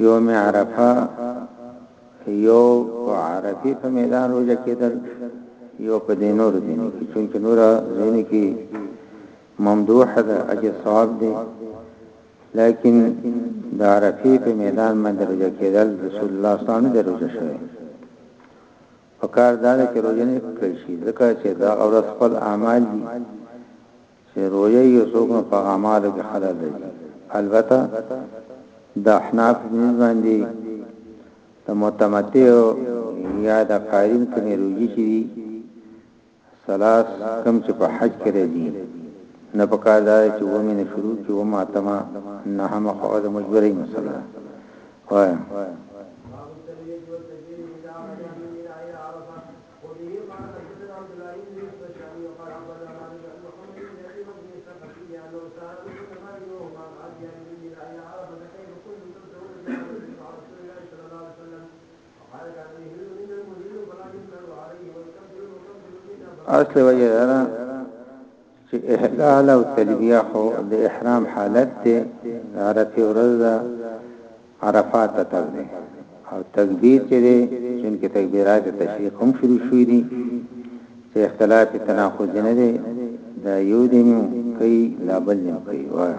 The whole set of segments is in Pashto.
یوم عرفه یو په عرفه په میدان روزه کېدل یو په دینور دي چې نور زین کې ممدوح ده اجر ثواب دي لیکن د عرفه په میدان باندې روزه کېدل رسول الله صلی الله علیه وسلم دروځه شوی پکار دا ده چې روژه نه کړی شي ځکه چې دا غورځ خپل اعمال دي چې روژه یې څوک نه په اعمالو کې خلل راځي البته د احناف نس باندې د متمتع یا د قارین کومې روژې چې دي ثلاث کوم چې په حج کې راځي نه پکار دا چې و مې نه شروع کې و ما تما نه هم خواږه مجبورې مسله وای اصل وجه دا چې احلال او تلبیه خو د احرام حالت ته عرفه ورځ عرفات ته تللی او تکبیر چې دی چې تکبیرات تشریق هم شروع شوې دي چې اختلاف تناقض نه دی دا یو دینو کوي لا بل نه کوي وایي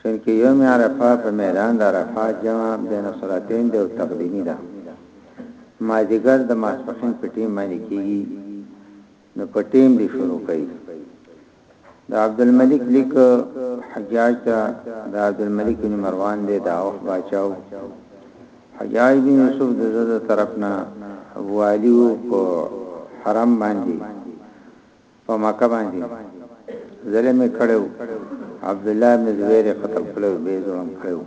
چونکه يوم عرفه په ميدان د عرفه جمع بين الصلاتين دی او تقديمي ده مازيګر د ماسپښين په ټيم باندې کيږي نو په ټيم دي شروع کوي د عبدالملک لیک حجاج ته د عبدالملک بن مروان دی دا اوخ باچاو حجاج بن یوسف د زړه طرفنا والیو په حرم باندې په مکه باندې ظلم یې کړی وو، عبدالله ابن زبیر یې قتل کړی وو، بیا یې ظلم کړی وو.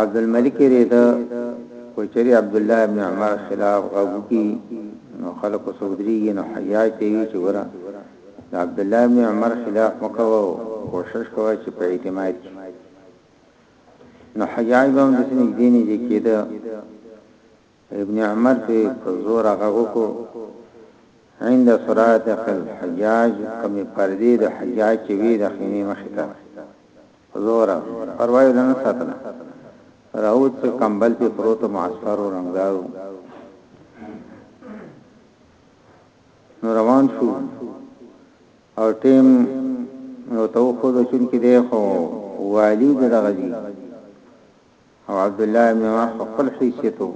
عبدالملک یې ریده، که چېرې عبدالله ابن عمر خلاف غږ وکړي نو خلک ورسره ودرېږي، نو حجاج ته یې وویل چې ګوره د عبدالله ابن عمر خلاف مه کوه، کوشش کوه چې په اعتماد شي. نو حجاج به همداسې نږدې نږدې کېده ابن عمر پې په زوره غږ وکړو، عند صرادق الحجاج کومې پردې د حجاج چې وې د خیمې مخې ته په زوره پروا یې له نه ساتله راووت چې کمبل پې پروت و معسفر و رنګدار و نو روان شو او ټیم نو ته وخوده چونکې دی خو والی د دغه دي او عبدالله ابن عمر په خپل حیثیت وو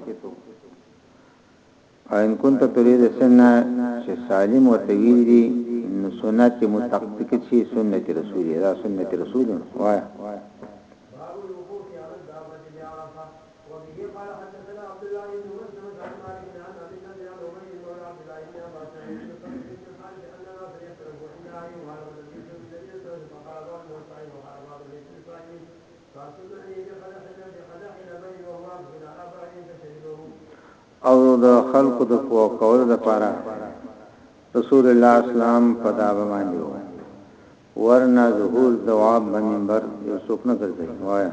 او ان كنت تريد سنه چې سالم ورته ویل دي نو سنت متقدک چې سنت رسول دا سنت رسول وایا او د خلکو د فو کولو لپاره رسول الله اسلام په دابه باندې وو ورنه ظهور دواب به منبر یو څوک نه ګرځي وایا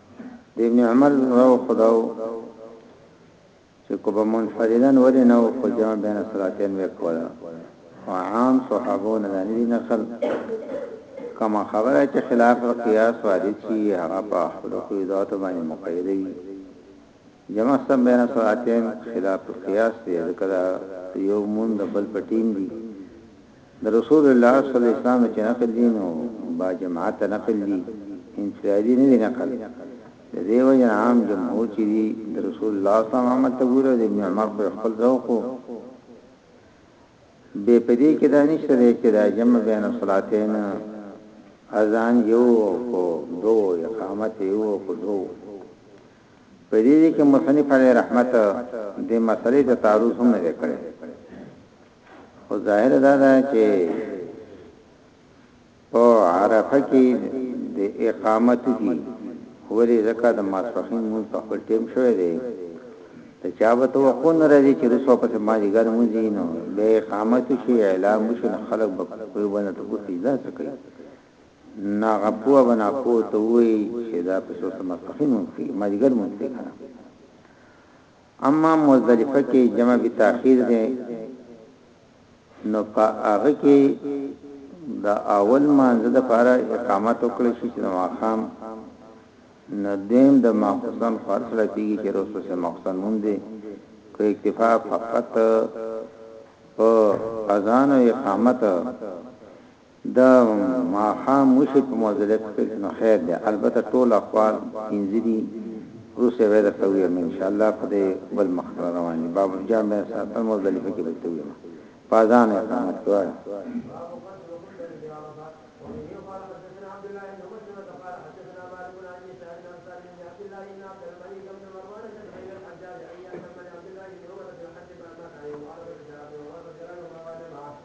د ابن عمر راو خداو چې کو به منفردن ولې نه او خو جمع بین صلاتین وکولا او عام صحابو نه نه نقل کما خبره چې خلاف القياس وارد شي هغه په خپل قیدات باندې مقید وي جمع سم بین صلاتین خلاف القياس دی ځکه یو مون د بل پټین دی د رسول الله صلی الله علیه وسلم نه چې نقل دي نو با جماعته نقل دي انفرادي نه دي نقل د دې وجه نه عام جمهور چې دي د رسول الله صلی الله علیه وسلم عمل ته ګوري د ابن عمر خو خپل ذوق وو به په دې کې دا نشته دی چې دا جمع بین الصلاتین اذان یو کو دو اقامت یو کو دو په دې کې مصنف علی رحمت د مسلې د تعارض هم نه کړی خو ظاهر دا ده چې په عرفه کې د اقامت کی ولې زکه د ماسپخین مون په خپل ټیم شوې دی ته چا به تو خو نه راځي چې رسو په ما دي ګر مون دي نو به اقامت شي اعلان مشن خلق به په باندې ته کوتي دا څه کوي نا غپو بنا کو ته وی چې دا په سوسه ماسپخین مون کې ما دي ګر مون کې اما مزدلفه کې جمع به تاخير دی نو په هغه کې د اول مانځ د پاره اقامت وکړي شي چې ماقام نو دیم د ماقصن خاصله کیږي چې رسول سره مقصد مونږ دی کو اکتفا فقط په اذان او اقامت د ماښام وشي په معضله کې خیر شي نو خیر دی البته ټول اقوال پنځه دي وروسته به یې درته ووایم ان شاء الله په دې بل مخ را روان یو باب الجامع بین صلاة المزدلفه کې به درته ووایم په اذان او اقامت کې وایه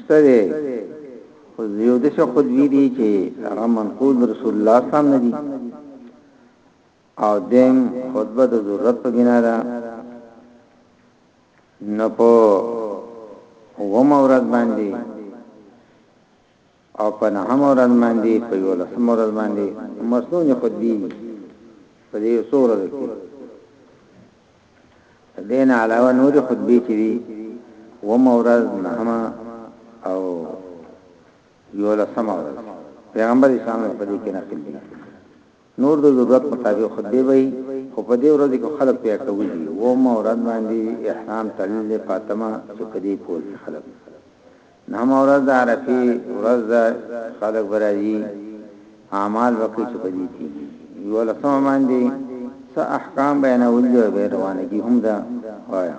شته دی خو یو د څه خود وی دی چې هغه منقول رسول الله صلی الله علیه او دیم خطبه د ضرورت په بنا ده نه په ومه ورځ باندې او په نهمه ورځ باندي په يولسمه ورځ باندي مسنوني خطبي دي په دې څو ورځو کې دین علاوه نور خطبه چې دي و مورز نهما او یو لسما پیغمبر اسلام په دې کې نقل دي نور د ضرورت مطابق خطبې به وي خو په دې ورځو کې خلک په یکه وځي اوومه ورځ باندې احرام تړل دی په اتمه چې په دې پور کې خلک نهمه ورځ د عرفې ورځ ده خلک به راځي اعمال به کوي چې په دې کېږي یولسمه باندې څه احکام بیانول دي او بیا روانګي هم ده وایا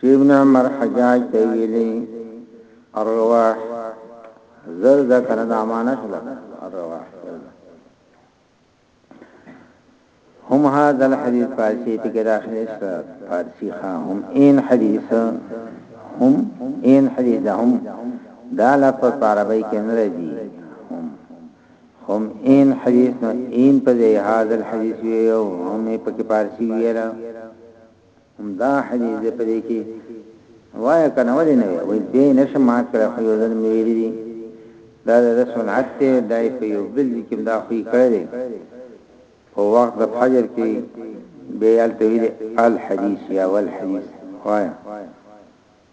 چي ابن عمر حجاج ته ویلي ارواح زرد کنه د امانه شله ارواح زرد هم هذا الحديث فارسی ته کې داخله شته فارسی خا هم ان حدیث هم ان حدیث هم دا لفظ په عربی کې نه راځي هم هم ان حدیث نو ان په دې هاذ الحدیث ویو هم په کې فارسی ویلا همدا حدیث دې په دې کې وایه کنه ولې نه وایي به نشم مات کړ خو یو ځل مې ویلي دي دا د رسول عته دای په یو بل کې دا خو یې کړی دی په وخت د فجر کې به یال تویل الحدیث یا والحدیث وایه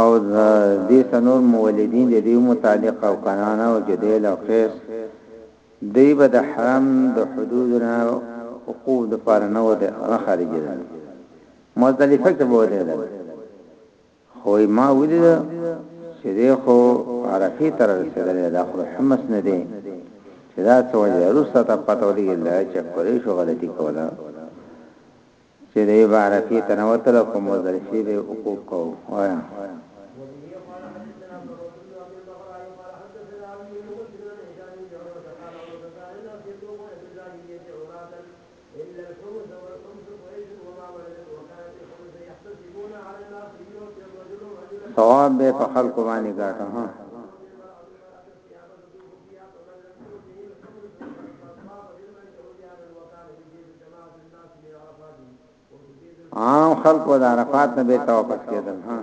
او د دې څلور مولدین د دې متعلق او کنانه او جدیل او قیس دوی به د حرم د حدود نه وقوف د پاره نه و د خارج ده مزدلفه کې بوله ده خو ما ولید چې ده خو عرفه تر رسیدلې ده خو حمص نه دی چې دا څو ورځې وروسته ته پته ولګېده چې قریشو غلطي کوله چه د یو عرفی ته نه وتلو کوم وزل شوی دی وقوف کوو وایه. ثواب به په خلکو باندې ګاټه ها عام خلق و دا عرفات نه بیرته واپس کېدل ها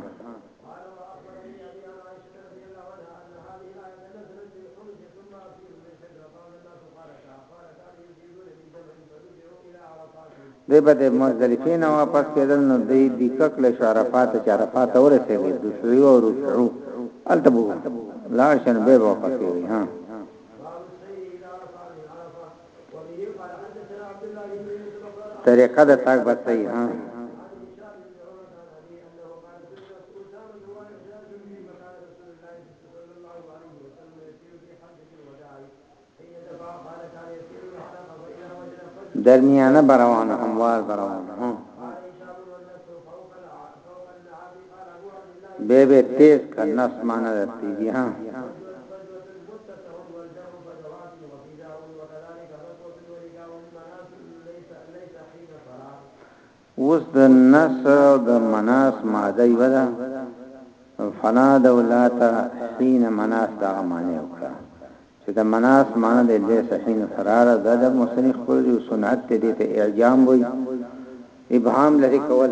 دی به د مزدلفه نه واپس کېدل نو دی د ککل شرفات چې عرفات ورسېږي د سوي او رکوع التبو لا شن به واپس کېږي ها طریقه د تاک بس صحیح ها درمیانه بروانه هموار بروانه ها به به تیز کنه اسمانه تیزی ها اوس د نس او د مناس ماده یو ده فنا د ولاته حين مناس دا معنی وکړه چې د مناس معنی د لیس حين فرار د د مصنف پر یو سنت دې ته اعجام وي ابهام لري کول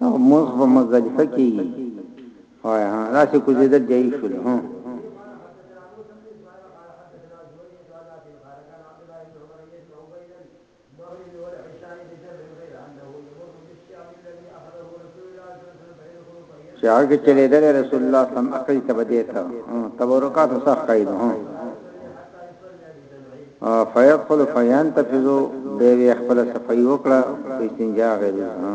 نو موږ په مزدلفه کې وای ها دا چې کوزیدل جاي شو ها چې هغه چلے د رسول الله صلی الله علیه وسلم اخري تبدیته تبرکات صح قید هو فيقول فينتفذ به وی خپل صفای وکړه په استنجا غیر ها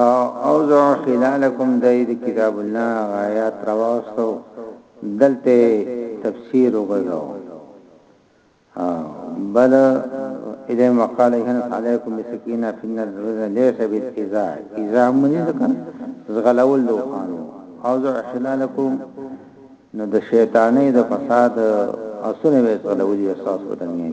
او اوزع خلالکم دای د کتاب الله آیات راوستو دلته تفسیر وګورو او بل اله مقاله هن علیکم بسکینه فی النظر ليس بالازاع اذا من ذکر زغلول دو خانو اوزع خلالکم نو د شیطانې د فساد اصل وې زغلول یې احساس وته نه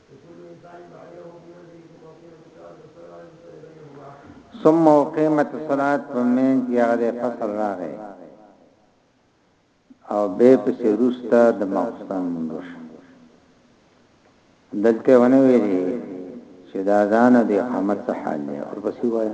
ثم قیمت الصلاه په مين کې هغه فصل راغی او به په سروستا د مخصم منوش دلته ونه ویلي چې دا ځان د قامت حال دی او پسې وایي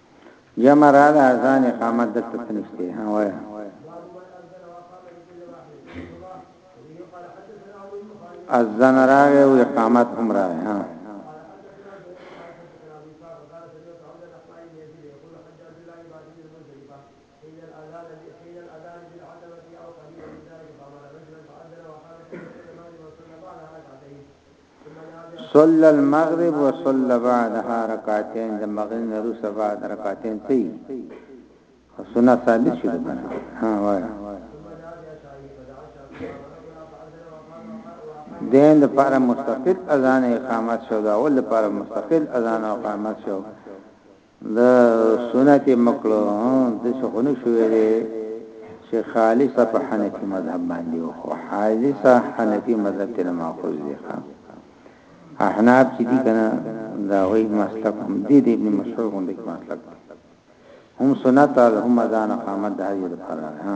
جمع را ده ازان اقامت دلته سنشته ها وایه ازان راغه او اقامت هم راغه ها صلي المغرب وصلي بعدها رکعتين د مغرب نه روسه بعد رکعتين تی او سنت ثابت شو کنه ها وای دین د پر مستقل اذان اقامت شو دا ول پر مستقل اذان اقامت شو دا سنت مکړو د شخونو شوې دي چې خالصه په حنفي مذهب باندې او خالصه حنفي مذهب ته ماخوذ دي ښا احناف چې دي کنه دا وایي مسلک هم دي د ابن مسعود غوندې مسلک هم سنت هم ځان قامت د هغه لپاره ها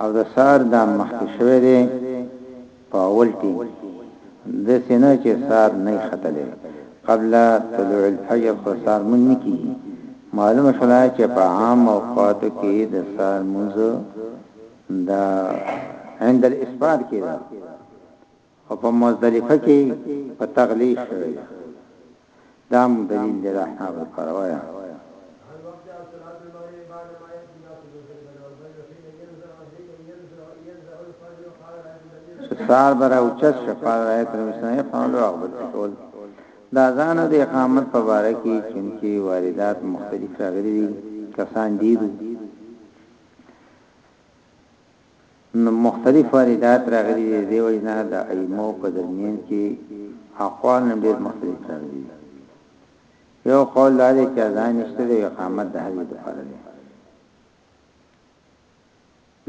او د سار دا مخکې شوی دی په اول ټيم داسې نه چې سار نه ختلی قبل طلوع الفجر خو سار مونږ نه کیږي معلومه شولا چې په عام اوقاتو کې د سار مونږ د عند الاسباد کې ده او په مزدلفه کې په تغلیه شوی ده دا هم دلیل دی دا احناف لپاره وایا سار برا اوچت شفار رایت رمسنه فعلو اغبت کول دا ځان د اقامت په باره کې چونکی واردات مختلف راغلي دي کسان دي نو مختلف واردات راغلي دي، د دې وجې نه د ائمو په درمینځ کې اقوال نن ډېر مختلف راغلي دي، یو قول دا دی چې اذان نشته دی او اقامت د هر یو لپاره دی،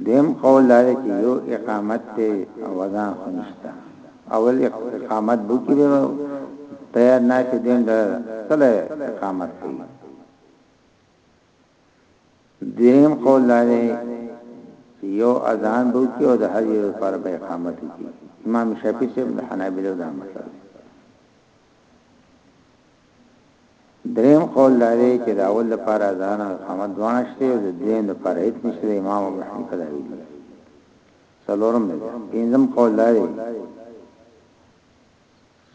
دویم قول دا دی چې یو اقامت دی او اذان خو نشته، اول اقامت بو کې به تیار ناشې دویم دا کله اقامت کوي. دویم قول دا دی چې یو اذان به وکړي او د هر یو لپاره به اقامت وکړي امام شافعي صاحب د حنابلو دا مسله ده دریم قول دا دی چې د اول لپاره اذان او اقامت دواړه شته او د دویم لپاره هیڅ نشته امام ابو حنیفه دا ویلي څلورم دی پنځم قول دا دی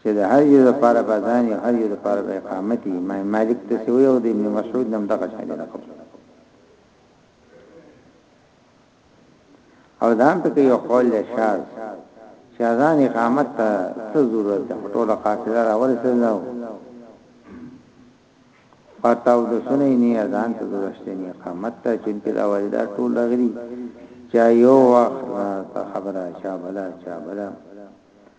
چه د هر يو لپاره به اذان وي او هر يو لپاره به اقامت وي امام مالک داسې ويلي او د ابن مسعود نه هم دغه شان دی نقل شوی او دا هم پکې یو قول دی شاذ چې اذان اقامت ته څه ضرورت ده ټول قافله را ورسېدل نو پاتاو د سنې نه اذان ته ضرورت نه اقامت ته چې په دا وایي دا ټول لغري چا یو وخت خبره چا بلا چا بلا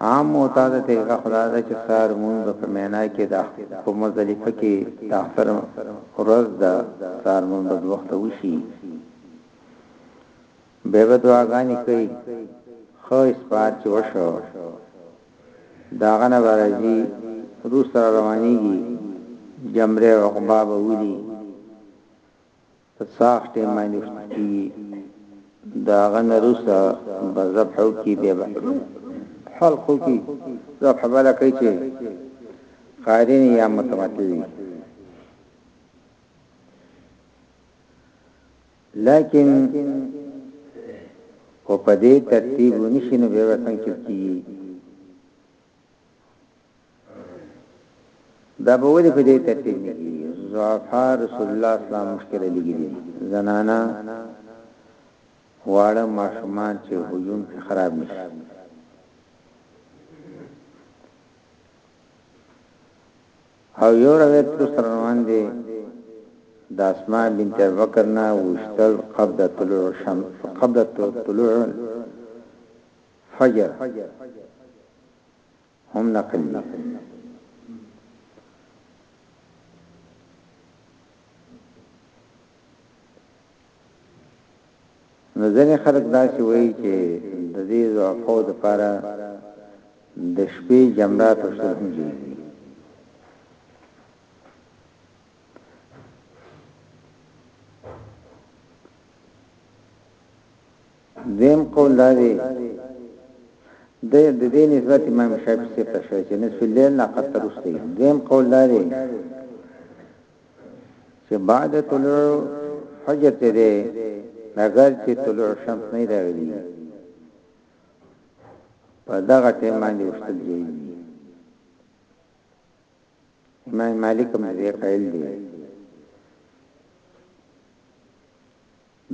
عام معتاده طریقه خو دا ده چې سهار لمونځ به په مینا کې د په مزدلفه کې د اختر ورځ ده سهار لمونځ به دوه وخته وشي به به دعاګانې کوي خو اسپار چې وشو داغه نه راځي روس روانيږي جمره عقبه به ولي په ساخت ټیم باندې فتح کیږي دا غنه روسه به ذبح او کی به حلق او کی ذبح بلا کوي چې قارین یا متمتع لیکن او په دې ترتیب نشینو به وسنګ کیږي دا به ولې په دې ترتیب نه کیږي ضعفا رسول الله اسلام مخکره لګیږي زنانا واړه ماشومان چې هجوم کې خراب نشي او یو روایت کو سره روان دي د اسماء بنت بکر نه وشتل قبض طلوع شمس قبض طلوع فجر هم نقل دي نو ځنې خلک دا چې وایي چې د دې ضعفو د پاره د شپې جمرات او شرح دي دویم قول دا دی د د دې نسبت امام شافعي سره ته شوی چې نصف الليل نه قد ترسته دویم قول دا دی چې بعد طلوع حجر ته دی اگر چې طلوع شمس نه راغلی په دغه ټیم باندې وشتل جوړیږي امام مالک هم دې قائل دی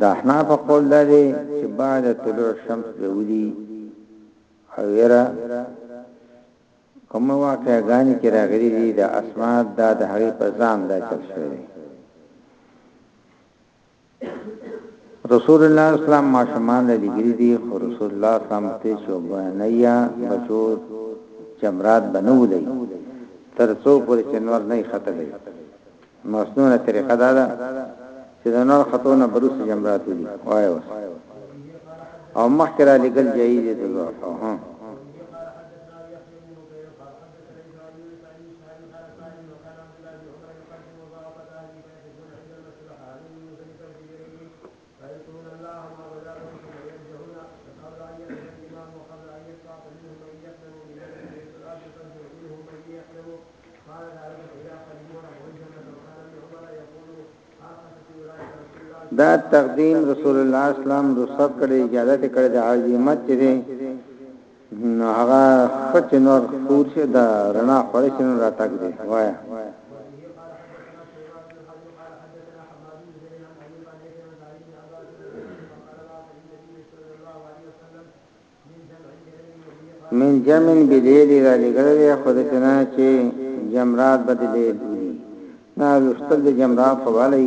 دا احناف قول دا دی چې بعد طلوع شمس به ودی او یرا کوم واقعا غانی چې راغلي دي د اسماء دا د هغه په ځان دا چل شوی رسول الله اسلام ماشومان له لګري دي خو رسول الله اسلام ته شو بنيا بچو جمرات بنو لي تر څو پر چنور نه ختلې مسنونه طریقه دا ده چې د نور خطونه بروس جمرات دي وای اوس او مخکره لګل جایز دي دوه ها دا تقدیم رسول الله اسلام رخصت کړي اجازه کړي د عظمت دي نو هغه څه چې نور خور شي د رڼا خور شي نو راتګ دی وایا من جمن بلیل را لګل دی خود کنا چې جمرات بدلیل نه لستل د جمرات خوالی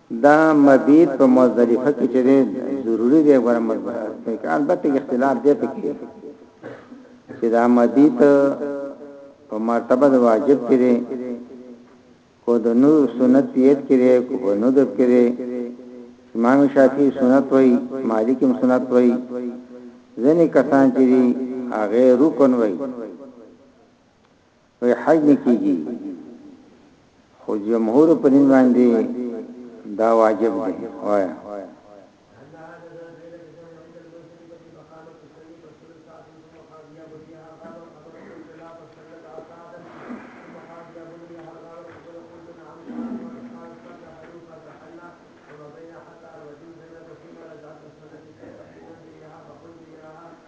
دا مبیت په مزدلفه کې چې دی ضروري دی ګوره مزدلفه کې البته اختلاف دی پکې چې دا مبیت په مرتبه د واجب کې دی کو د نور سنت یت کې دی کو په نور دب کې دی امام شافعي سنت وای مالک هم سنت وای ځنې کسان چې دی هغه رکن وای وی حج نه کیږي خو جمهور په دې باندې دا واجب دی وایا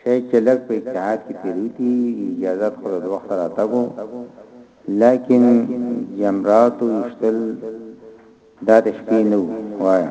شی چه لږ په اجتهاد کی تیروتی وی اجازت خو د وخت راتګ وو لکن جمراتو ویشتل دا د شپی نه وو وایه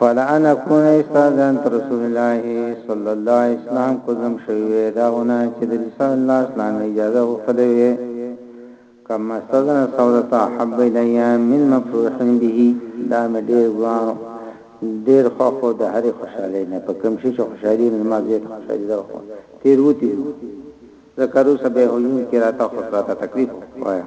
فلا ان اكون استاذن رسول الله صلی الله علیه وسلم کوم شوی دا غونه چې د رسول الله صلی الله علیه وسلم اجازه وکړي کم استدن سودة احب الی من مفروح به دا مې ډېر ګران و ډېر خوښ و د هرې خوشحالۍ نه په کوم شي چې خوشحالي وي زما زړۀ ته خوشحالي ده خو تېروتي وو زه که روسه به هجوم کې راته خو راته تکلیف وایه.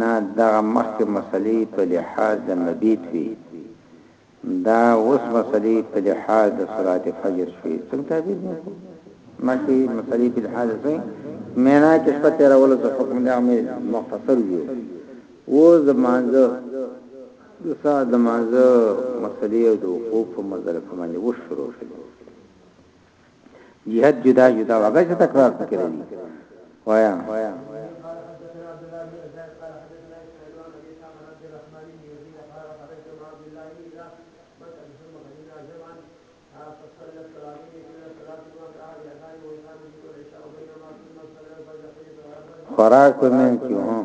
نه دغه مخکې مسلې په لحاظ د مبیت وي دا اوس مسلې په لحاظ د صلات فجر شوي څنګه تعبیر نه کو مخکې مسلې په لحاظ سره مینا کې شپه تیر اول د حکم دا مې مختصر وي او زمانځه د سا د مانځه مسلې او د حقوق په مدار کې باندې وشروع شوه جهاد جدا جدا وګه چې تکرار کړی وایا خوراک من کیو ہوں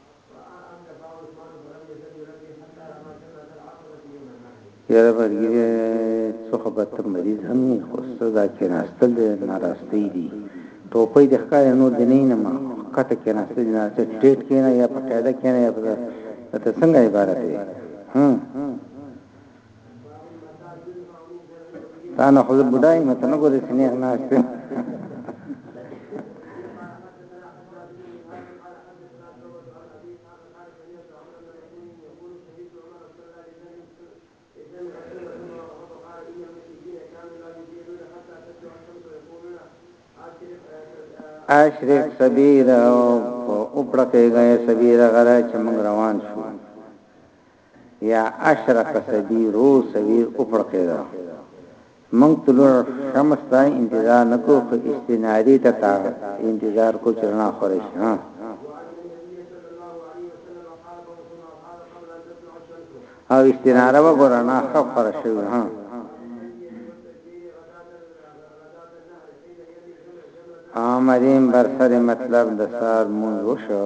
یاره برګیره څو خبر ته مریض هم نه خو صدا کې ناستل دې ناراستي دي ټوپې د ښکار نور دې نه نه ما کته کې ناستل نه چې ټیټ کې نه یا په قاعده کې نه یا په ته څنګه عبارت دی ها تا نه خو بډای مته نه ګورې سنې نه استه اشرف صبیر او په اوپړه کې غي صبیر غره چې موږ روان شو یا اشرق سبی رو سویر اوپړقیده موږ طلوع شمس ته انتظار نکو خو استناری ته تا انتظار کو چې رڼا خوره شي ها او استناره وګوره نه خف خوره شوی ها آمرین برسر مطلب د سار مونږ وشو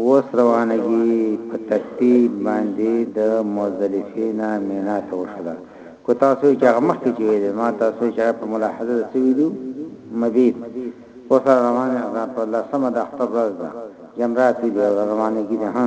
اوس روانګي په ترتيب باندي د مزدلفې نه مينا ته وشوله که تاسو وي چي هغه مخکي چي ويلي ما تاسو وي چي هغه په ملاحظه د څه ويلي وو مبيت اوس را روان دا په لسمه د اختر ورځ ده جمرات ويلي او را روانګي ده ها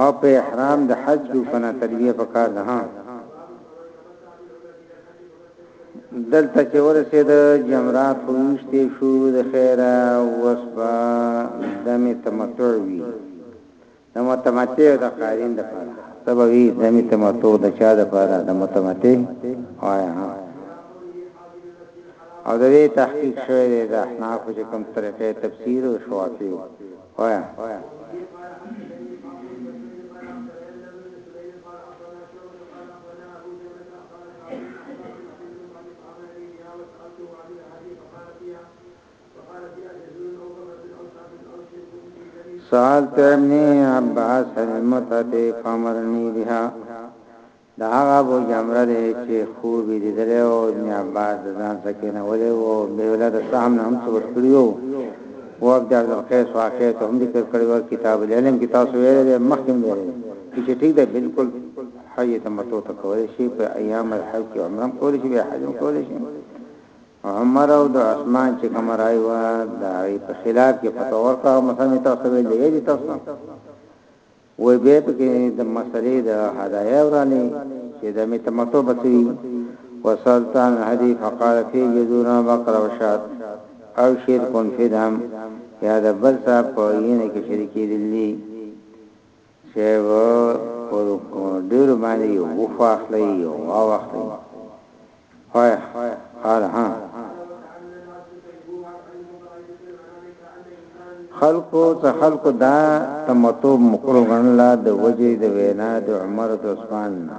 او په احرام د حج کې کنا تلبیه پکار ده ها دلته چې ورسید جمرات خوشته شو د خیره وسبا دمه تمتع وی د متمتع او د قارین د پاره سبوی زمی تمتو د چا د پاره د متمتع وایا او د دې تحقیق شوی دی د احناف چې کوم طریقې تفسیر او شوافی وایا سألت ابن عباس المتته فمرني بها دا هغه ابو جمره دی چې خوب یې لیدلی او ابن عباس ځان سکه نه ولې او به ولر سهم نه هم څه ورکړیو او عبد القیس واقع ته هم ذکر کړی و کتاب العلم کې تاسو ویل دی مخکې ویل چې ټیک ده بالکل حج تمتع تکول شي په ایام الحج کې عمره کول شي به حج کول شي عمر او د عثمان چې کوم راي و دا غي په خلاف کې فتوا ورکړه مثلا می تاسو ویل دی ویل تاسو وې به په کې د مسلې د هدايا ورانه چې د می تمتو بچي وسلطان هدي فقال في جذورا بقره وشات او شیر کون فدام یا د بل صاحب په یینه کې شریکې دي چه په ډيرو باندې يو وف واخلي يو واو واخلي فايح قال ها خلقو ته خلقو دا تمتوب مکرو غنلا د وجه د وینا د عمر د عثمان نه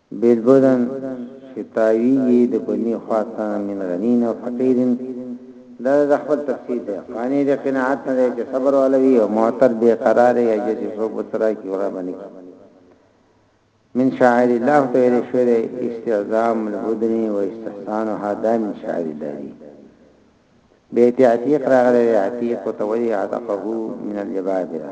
بيلبدا چي تاويږي د بني خوا ته من غنين او فقير دا د خپل تفسير دی قانع د قناعت نه دی چي صبر والا وي او معتر بي قرار يا جه چي څوک ورته راکي او رابني کي من شعائر الله ته ويل شوی دی استعظام البدن و استحسانها دا من شعائر الله دی بیت عتیق راغلی عتیق ته وی عتقه من الجبابره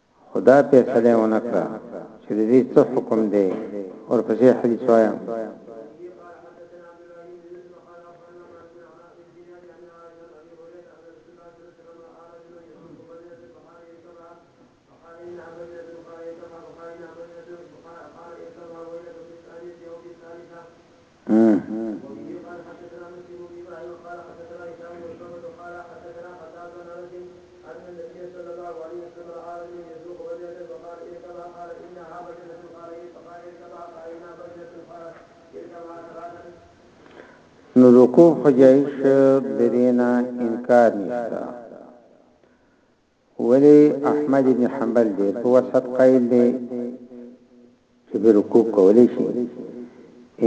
خو دا فیصله یې ونه کړه چې د دې څه حکم دی، ورپسې حدیث وایه. نو رکوع خجایش درینا انکار نشتا ولی احمد ابن حنبل ډیر په وسعت قائل دی چې په رکوع کولی شي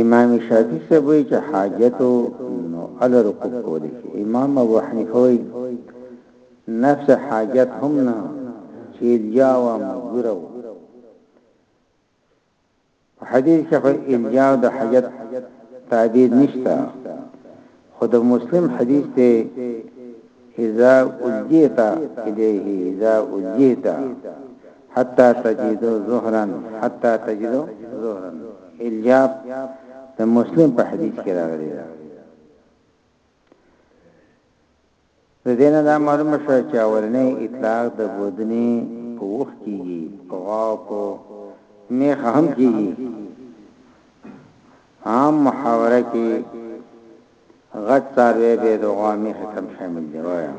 امام شافعی صاحب وی چې حاجت نو ال رکوع کولی شي امام ابو حنیفه وی نفس حاجت هم نه چې الجا و مجبور و په حدیث کې خو الجاء د حاجت تعبیر نشته خو د مسلم حدیث ته اذا اجیت الیه اذا اجیت حتا تجدو ظهرا حتا تجدو ظهرا الجاء د مسلم په حدیث کې راغلی دی د دې نه دا معلومه شوه چې اولنی اطلاق د بودنې په وخ کېږي په غوا او په میخه هم کېږي عام محاوره کې غټ څاروی به د غوا میخه کم شامل دی وایم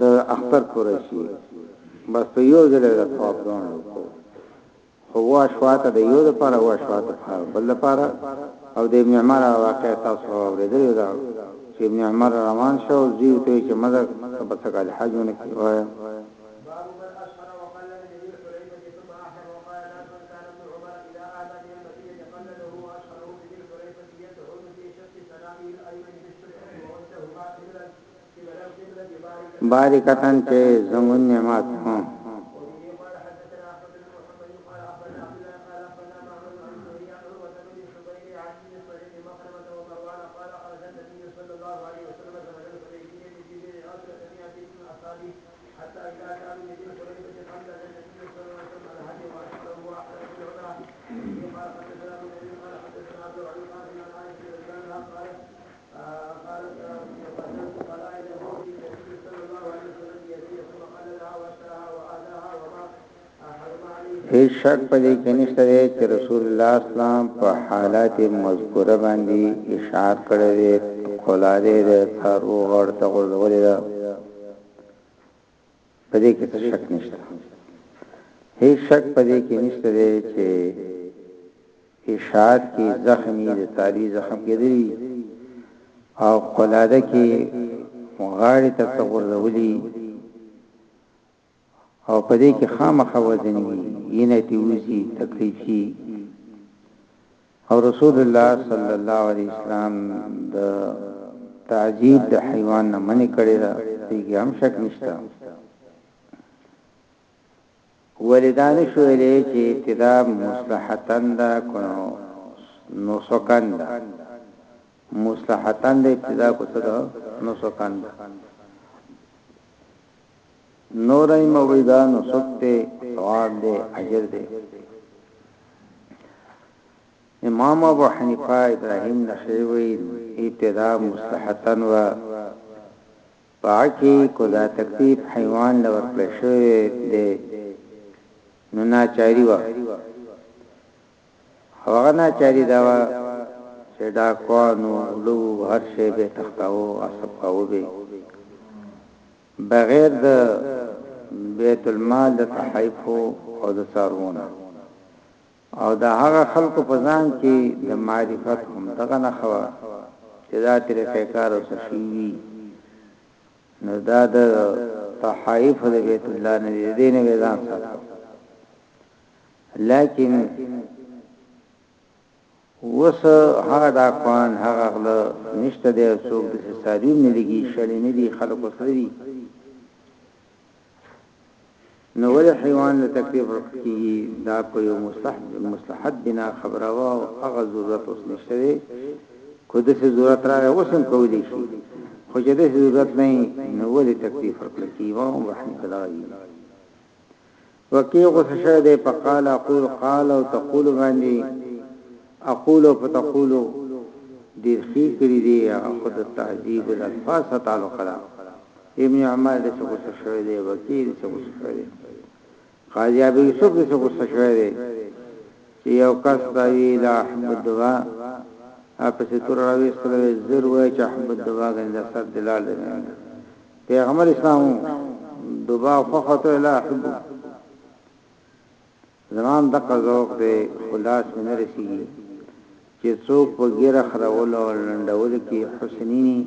د اختر پوره شي بس په یو ځل د طواف دونه وکړو خو وا شواته د یو لپاره وا شواته بل لپاره او د ابن عمر واقع تاسو اوریدل دا چې ابن عمر روان شو زی ته چې مزه په څه کال حجونه کوي باری کتن چه زمون نعمت هم هیڅ شک پدې کې نشته چې رسول الله اسلام په حالات مذکوره باندې اشاره کړې ده کولاده ده څارو غړ ته غړولې ده په دې کې څه شک نشته هیڅ شک په دې کې نشته دی چې اشاعت کې زخمی د تالی زخم کېدلی او قلاده کې غاړې ته ورولي او په دې کې خامخا وزن وي ینه تیوسی تکلیفي او رسول الله صلی الله علیه وسلم د تعذیب د حیوان نه منې کړی دا پیږي هم شک نشته ولدان شو الی چې ابتدا مصلحتن دا کونو نو سکان دا مصلحتن د ابتدا کوته دا نو سکان دا نوره مه وای دا نو سوک ته ثواب دی اجر دی امام ابو حنیفه ابراهیم نخعی وی ابتدا مصلحتن و پاکی کو دا تکلیف حیوان لور کړی شوی دی نو ناچاری و او هغه ناچاري دا وه چې ډاکوانو، غلو هر شی به تښتاوه او غصب کاوه به یې بغیر د بیت المال د تحایفو او د څاروو نه او د هغه خلکو په ځان کې د معرفت هم دغه نښه وه چې دا طریقه کار اوس شوي نو دا د تحایف د بیت الله نه دې نه ځان ساتو لیکن اوس هغه د افغان هغه غله نشته دی څوک د حسابي نه لګي شلې نه دي خلک وسره دي نو ول حیوان له تکلیف ورکړي دا په یو مصلحت مصلحت بنا خبره وا او هغه ضرورت اوس نشته دی کو د څه ضرورت راغی اوس هم کولی شي خو چې د ضرورت نه نو ول تکلیف ورکړي او رحمت الله وکيع غوسه شوی دی په قال اقول قال او تقول باندې اقول او په تقول ډیر خې کړی دی هغه خود تهذیب الالفاظ سره تعلق ده ابن عمر د څه غوسه شوی دی وکيع د څه غوسه شوی دی قاضي ابي يوسف د څه غوسه شوی دی چې یو کس دا وی لا احمد دوا اپسې تر راوي سره زر وای چې احمد دوا غنده سر دلال دی پیغمبر اسلام دوبا فخته لا حب زمان د قزوق دی خلاص من رسیږي چې څوک په ګیره خرول او لندول کې حسنینی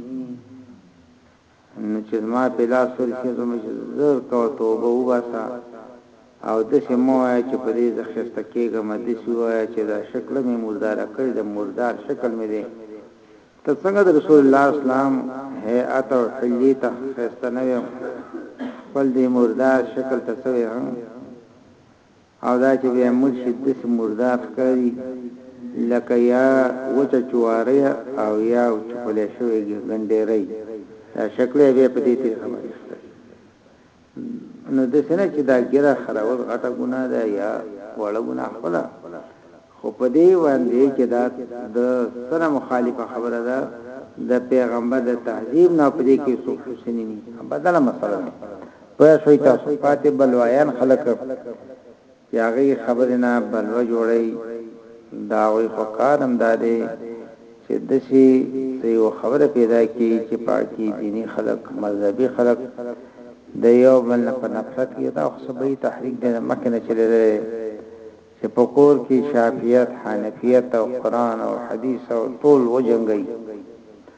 نو چې ما په لاس ورسې زما چې زر کا توبه وباسا او د سمو یا چې په دې زخسته کېګه مده شو یا چې دا شکل مې مردار کړی د مردار شکل مې دی ته څنګه د رسول الله اسلام هيئت او حلي ته خسته نه وي خپل دې مردار شکل ته سوي هم او دا چې بیا مرشي د مردار ښکاري لکه یا وچه چواري او یا چپلې شوې ګنډېري دا شکل بیا په دې تیر خبرې نو د سنه چې دا ګره خراول غټه ګناه ده یا وړه ګناه خپل خو په دې باندې چې دا د سره مخالفه خبره ده د پیغمبر د تهذیب نه پدې کې څه حسنی نه بدله مسله ده په شوي تاسو پاتې بلوایان خلک د هغوی خبرې نه بلوه جوړوي، د هغوی خو کار هم دا دی چې داسې څه یوه خبره پیدا کړي چې پهکې دیني خلک، مذهبي خلک د یو بل نه په نفرت وي او دا خو صوبايي تحریک دی د مخکې نه چلېدلی چې په کور کې شافعیت، حنفیت او قرآن او حدیث او ټول وجنګوي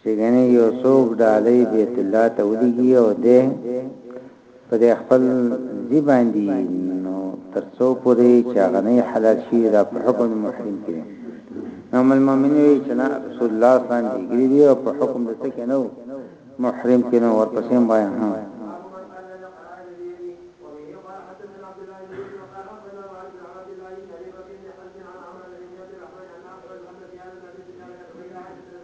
چې ګنې یو څوک ډالۍ بیت الله ته ولېږي او دی په دې خپل ځي باندې نو تر څو پورې چې هغه نه حلال شي دا په حکم محرم کې نو المؤمن وی چې نه رسول الله صلی الله علیه وسلم دی او په حکم د څه کې نو محرم کې نو ورپسې وایي ها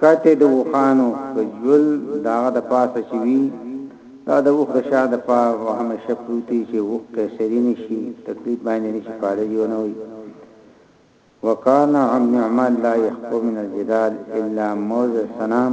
کته د وخانو کجول داغه د پاسه چې وی دا د وخ د شا د پا همیشه پروتي چې وخ قیصری نشي تکلیف باندې نشي پاله جوړه وي وکانا هم نعمل لا يخطو من الجدال الا موز سنام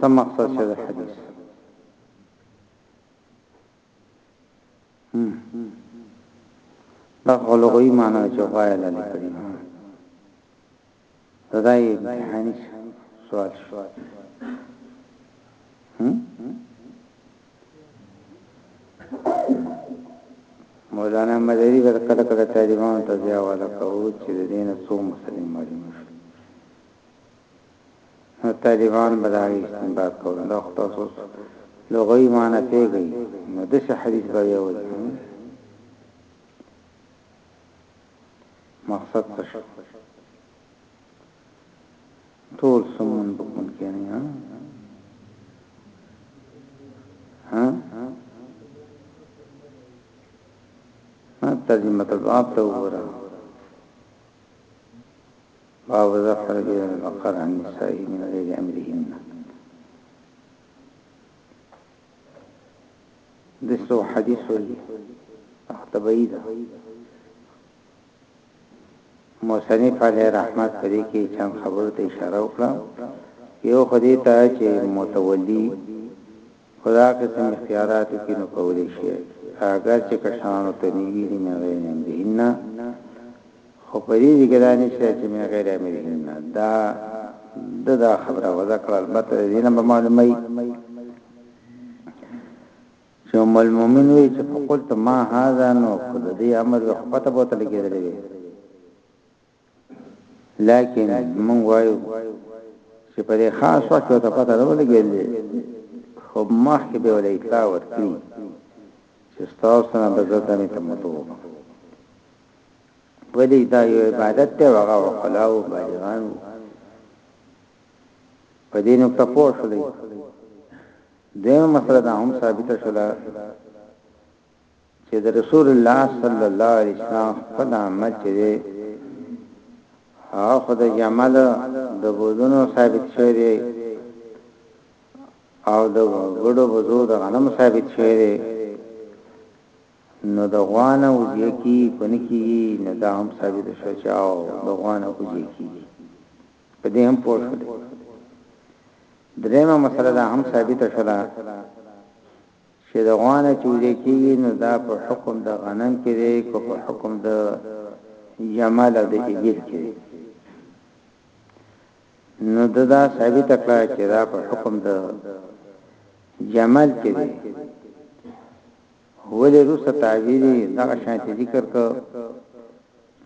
څه مقصد شه د حدیث هم دا غلغوی معنا چې غوایه لالي کړی دا دای امتحاني سوال شو هم مولانا مدری به کله کله طالبانو ته ځای ولا کوو چې دینه څو مسلمان مړي نو طالبان به د هغه استنباط کول دا خو تاسو لغوي معنی پیږي نو داسې حدیث به یې وایي مقصد څه شو ټول سمون بکون کینی ها ها ها ترجمه الباب ته وګوره باب ظفر بير البقر عن نسائه من غير امرهن دسلو حدیث وی اختبئی دا موسنف علی رحمت پدې کې چم خبرو ته اشاره وکړه یو خدای ته چې متولی په دا قسم اختیاراتو کې نو کولی شی اګر چې کشرانو ته نه وي د من غیر امرهن نه خو په دې کې دا نشته چې من غیر امرهن نه دا د دا خبره وځه کړه البته دې نه معلومه چې ام المؤمن وی چې فقلت ما هذا نو خود دې امر خپته بوتل کېدلې لکن مونږ وایو چې په دې خاص وخت ته پته نه ولګېږي خو مخکې به ولې اطلاع ورکړي چې تاسو نه بزرګ نه تمتو ولې دا یو عبادت دی هغه وقلاو باجران په دې نو تاسو شولې دغه مسله دا هم ثابته شوه چې د رسول الله صلی الله علیه وسلم خپل عمل چې دی هغه د جمال د بوزونو ثابت شوی دی او د ګډو بوزو د غنم ثابت شوی دی نو د غوانه وځي کی کنه کی نه دا هم ثابت شو چې او د غوانه وځي کی په دې هم پوه شو درېمه مسله دا هم ثابت شوه چه د غوانه چولی کیږی نو دا په حکم د غنم کی دی که په حکم د جمل او د ابل کی دی نو د دا ثابت کړه چه دا په حکم د جمل کی دی ولی روسه تعبیری دغه شانتی ذکر که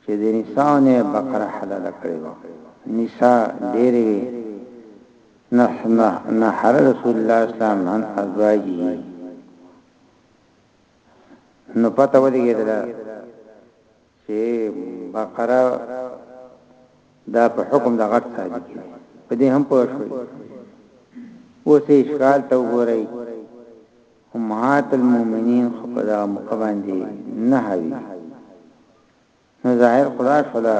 چې د نساء نه بقره حلال کړی وو نساء ډېرې وي نحنا نحر رسول الله اسلام عن ازواجه نو پته ولګېدل چې بقره دا په حکم د غټ ثابت دی په دې هم پوه شو اوس اشکال ته وګورئ امهات المومنین خو په دغه موقع باندې نهه وي نو ظاهر خدا شولا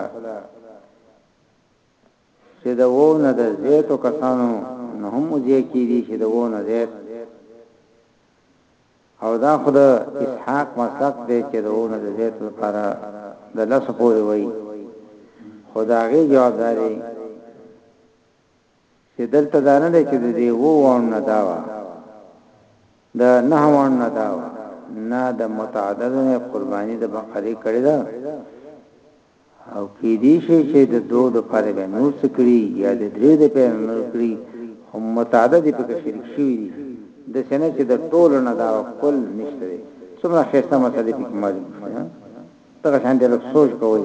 چې د وو نه د زیتو کسانو نه هم وځي کې دي چې د وو نه زیت او دا خود اسحاق مسلک دی چې د وو نه د زیت لپاره د لس پورې وای خداغي جوابداري چې دلته دا نه دی چې د دې وو وانو نه دا وه د نه وانو نه دا وه نه د متعددو نه قرباني د بقرې کړی ده او کې دې شي چې د دوه د پاره به نور څه کړی یا د درې د پاره نور کړی هم متعدد په کې شریک شوی دي د سنه چې د ټول نه دا خپل نشته دي څومره خسته مسلې په کومه دي دا څنګه لږ سوچ کوی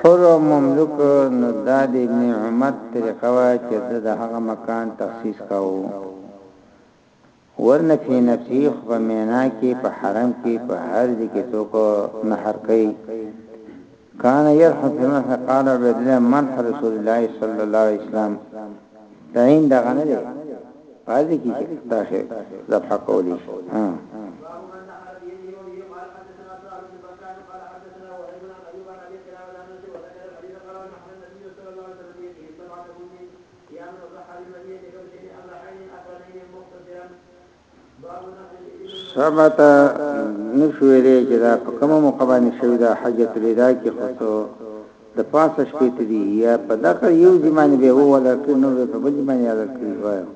حر او مملوک نو دا د ابن عمر طریقه وا چې د هغه مکان تخصیص کاوه ورنه فی نفسی خو په مینا کې په حرم کې په هر ځای کې څوک نحر کوي کان يرحم فی نفسی قال عبد الله من رسول الله صلی الله علیه وسلم تعین دا غنه پاجي کی دا شی ذبح کولی شي ها ثبت نشویلې چې دا په کومه مقبانه شوی دا حجت الوداع کې خصو د پاسه شپېته دي یا په دغه یو زمانه به وو ولر کړی نو په بل زمانه ولر کړی وایم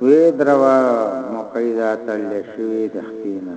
وی دروا مقیدات اللشوی دختینا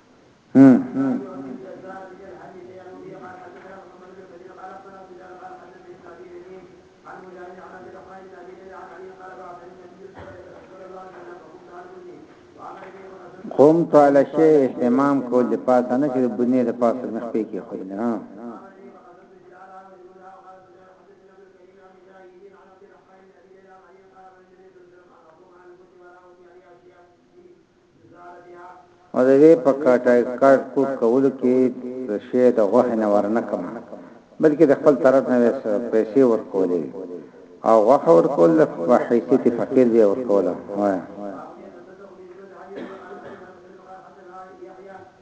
قوم تعالی شی اهتمام کول د پاسه نه چې د بنې د پاسه مخ پې کې خو نه او د وې په کټای کټ کوټ کولو کې د شې د غوښې نه ورنه کمه بلکې د خپل طرف نه وې سره پیسې ورکولې وي او غوښه ورکول د حیثیت فقیر بیا ورکوله وایه.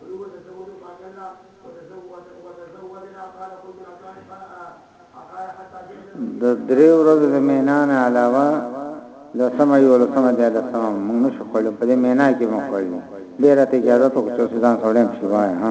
قلو وتزوجو فاکلنا وتزوجنا قال قلت الاکان قال اقال حتى جئنا د درې ورځې د مینا نه علاوه لسمه یو لسمه د لسمه موږ نشو کولای په دې مینا کې موږ کولای به راته اجازه ته چې ځان سره شي وای ها